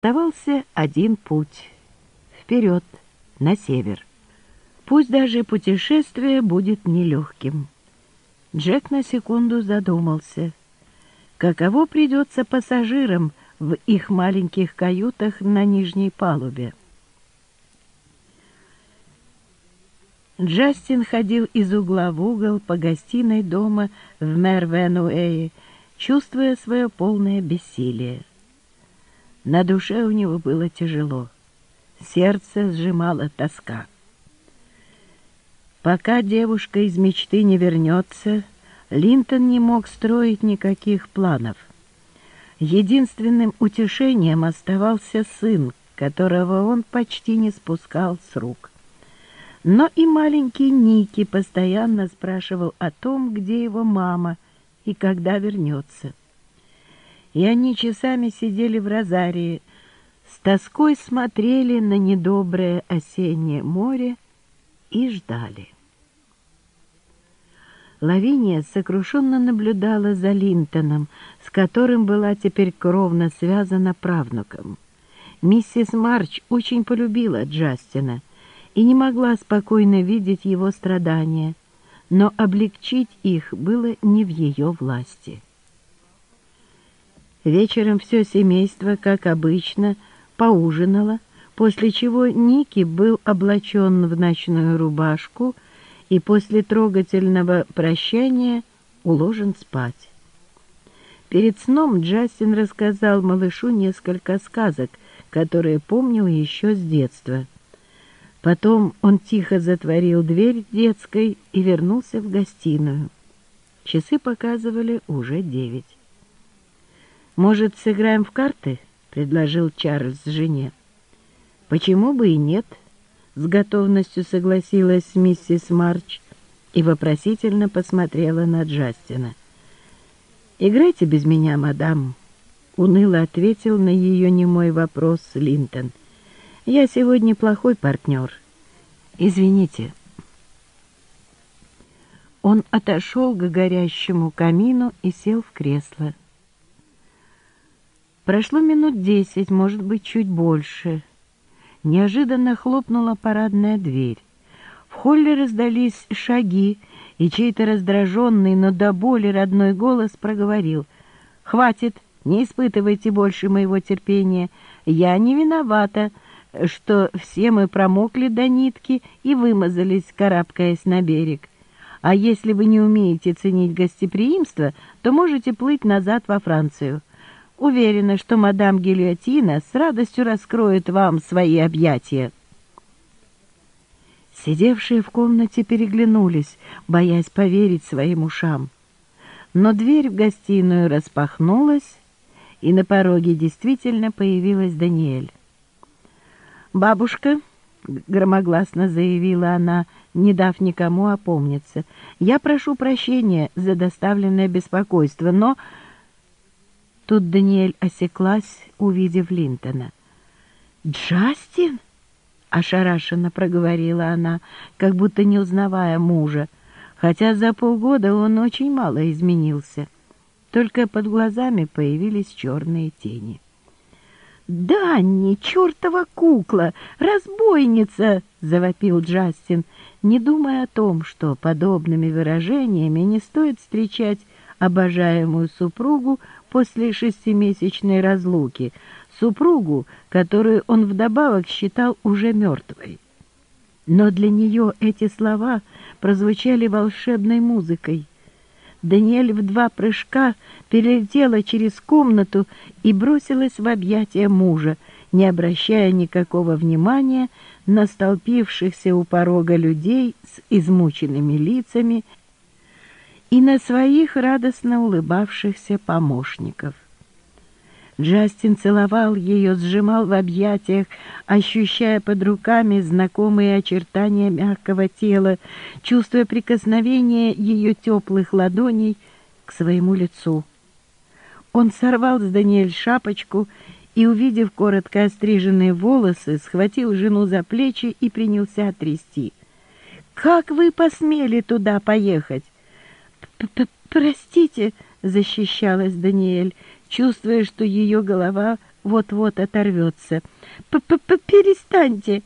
Оставался один путь — вперед, на север. Пусть даже путешествие будет нелегким. Джек на секунду задумался. Каково придется пассажирам в их маленьких каютах на нижней палубе? Джастин ходил из угла в угол по гостиной дома в Мервенуэе, чувствуя свое полное бессилие. На душе у него было тяжело. Сердце сжимала тоска. Пока девушка из мечты не вернется, Линтон не мог строить никаких планов. Единственным утешением оставался сын, которого он почти не спускал с рук. Но и маленький Ники постоянно спрашивал о том, где его мама и когда вернется и они часами сидели в розарии, с тоской смотрели на недоброе осеннее море и ждали. Лавиния сокрушенно наблюдала за Линтоном, с которым была теперь кровно связана правнуком. Миссис Марч очень полюбила Джастина и не могла спокойно видеть его страдания, но облегчить их было не в ее власти. Вечером все семейство, как обычно, поужинало, после чего Ники был облачен в ночную рубашку и после трогательного прощания уложен спать. Перед сном Джастин рассказал малышу несколько сказок, которые помнил еще с детства. Потом он тихо затворил дверь детской и вернулся в гостиную. Часы показывали уже девять. «Может, сыграем в карты?» — предложил Чарльз жене. «Почему бы и нет?» — с готовностью согласилась миссис Марч и вопросительно посмотрела на Джастина. «Играйте без меня, мадам», — уныло ответил на ее немой вопрос Линтон. «Я сегодня плохой партнер. Извините». Он отошел к горящему камину и сел в кресло. Прошло минут десять, может быть, чуть больше. Неожиданно хлопнула парадная дверь. В холле раздались шаги, и чей-то раздраженный, но до боли родной голос проговорил. «Хватит, не испытывайте больше моего терпения. Я не виновата, что все мы промокли до нитки и вымазались, карабкаясь на берег. А если вы не умеете ценить гостеприимство, то можете плыть назад во Францию». Уверена, что мадам Гильотина с радостью раскроет вам свои объятия. Сидевшие в комнате переглянулись, боясь поверить своим ушам. Но дверь в гостиную распахнулась, и на пороге действительно появилась Даниэль. «Бабушка», — громогласно заявила она, не дав никому опомниться, — «я прошу прощения за доставленное беспокойство, но...» Тут Даниэль осеклась, увидев Линтона. «Джастин?» — ошарашенно проговорила она, как будто не узнавая мужа, хотя за полгода он очень мало изменился. Только под глазами появились черные тени. «Данни, чертова кукла! Разбойница!» — завопил Джастин, не думая о том, что подобными выражениями не стоит встречать обожаемую супругу после шестимесячной разлуки, супругу, которую он вдобавок считал уже мертвой. Но для нее эти слова прозвучали волшебной музыкой. Даниэль в два прыжка перелетела через комнату и бросилась в объятия мужа, не обращая никакого внимания на столпившихся у порога людей с измученными лицами и на своих радостно улыбавшихся помощников. Джастин целовал ее, сжимал в объятиях, ощущая под руками знакомые очертания мягкого тела, чувствуя прикосновение ее теплых ладоней к своему лицу. Он сорвал с Даниэль шапочку и, увидев коротко остриженные волосы, схватил жену за плечи и принялся трясти. «Как вы посмели туда поехать? «Простите», — защищалась Даниэль, чувствуя, что ее голова вот-вот оторвется. «П -п -п «Перестаньте!»